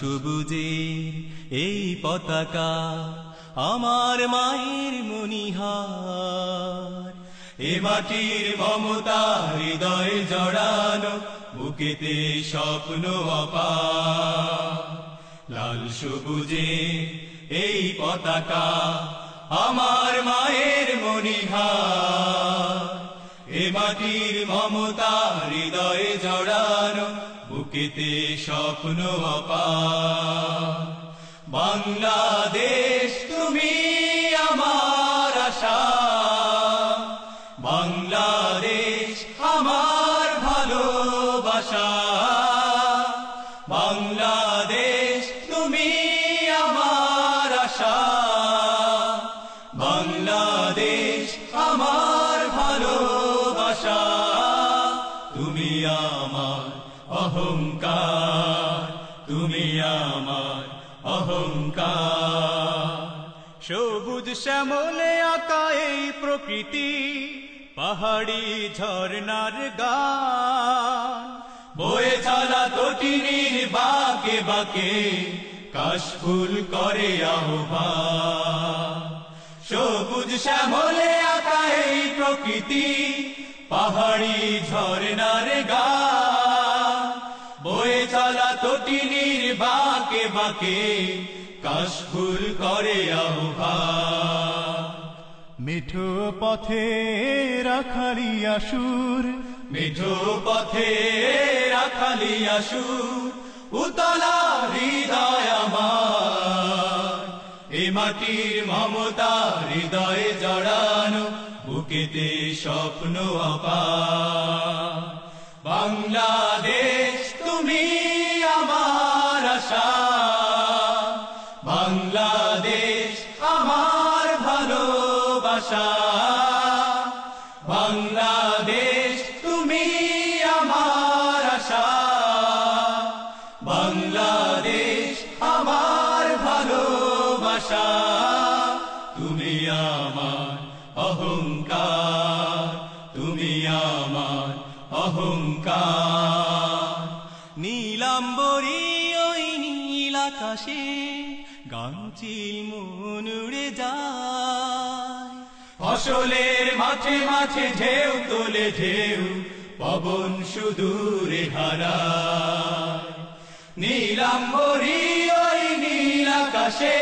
সবুজে এই পতাকা আমার মায়ের মনিহার এ মাটির মমতা হৃদয়ে জড়ানো, বুকেতে স্বপ্ন অপা লাল সবুজে এই পতাকা আমার মায়ের মনিহার এ মাটির মমতা হৃদয়ে জড়ানো বুকেতে স্বপ্ন বাংলাদেশ, তুমি আমার আশা। বাংলাদেশ, আমার ভালোবাসা। বাংলাদেশ, তুমি আমার আশা। বাংলাদেশ, আমার ভালোবাসা। তুমি আমার অহংকার, তুমি আমার অহংকার। সবুজ শ্যামলে আঁকা এই প্রকৃতি, পাহাড়ি ঝর্ণার গান। বয়ে চলা তটিনীর বাকে বাকে কাশফুল করে আহ্বান। সবুজ শ্যামলে আঁকা এই প্রকৃতি, পাহাড়ি ঝর্ণার গা বাকে বাকে কাশফুল করে মিঠো পথে রাখালি আসুর মিঠো পথে রাখালি আসুর উতলা হৃদয় আমার। এ মাটির মমতা হৃদয়ে জড়ানো বুকেতে স্বপ্ন আপা বাংলাদেশ বাংলাদেশ, তুমি আমার আশা। বাংলাদেশ, আমার ভালোবাসা। তুমি আমার অহংকার। তুমি আমার অহংকার। নীলাম্বরী ওই নীল আকাশে, গামচিল মন উড়ে যায়। ফসলের মাঠে মাঠে ঢেউ তোলে ঢেউ, পবন সুদূরে হারায়। নীলাম্বরী ওই নীল আকাশে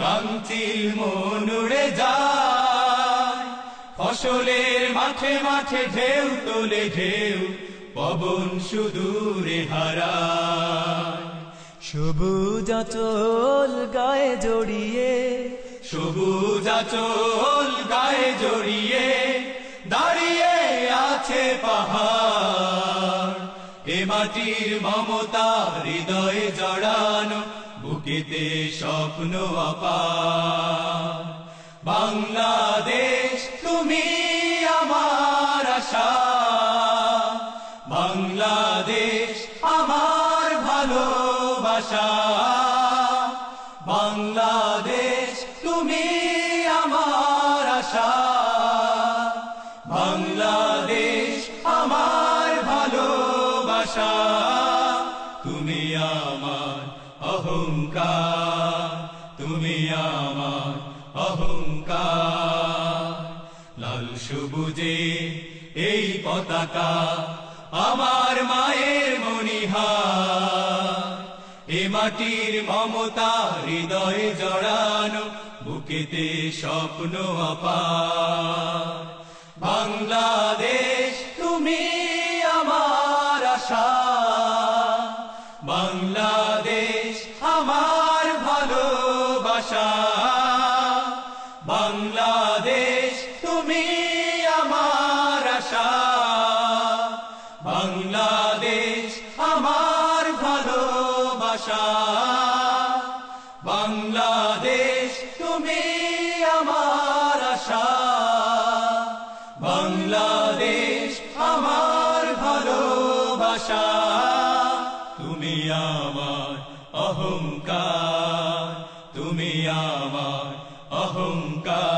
গামচিল মন উড়ে যায়। ফসলের মাঠে মাঠে ঢেউ তোলে ঢেউ, পবন সুদূরে হারা সবুজ চল গায়ে জড়িয়ে, সবুজ আচল জড়িয়ে দাঁড়িয়ে আছে পাহাড়। এ মাটির মমতা হৃদয়ে জড়ানো, বুকেতে স্বপ্ন অপার বাংলাদেশ, তুমি আমার আশা। বাংলাদেশ, আমার ভালোবাসা। বাংলাদেশ, তুমি ভালোবাসা, তুমি আমার অহংকার, তুমি আমার অহংকার। লাল সবুজে এই পতাকা আমার মায়ের মনিহার এ মাটির মমতা হৃদয়ে জড়ানো, বুকেতে স্বপ্ন অপার। ভাষা বাংলাদেশ, তুমি আমার আশা। বাংলাদেশ, আমার ভালোবাসা। বাংলাদেশ, তুমি আমার আশা। বাংলাদেশ, আমার ভালোবাসা। তুমি আমার অহংকার। আমার অহংকার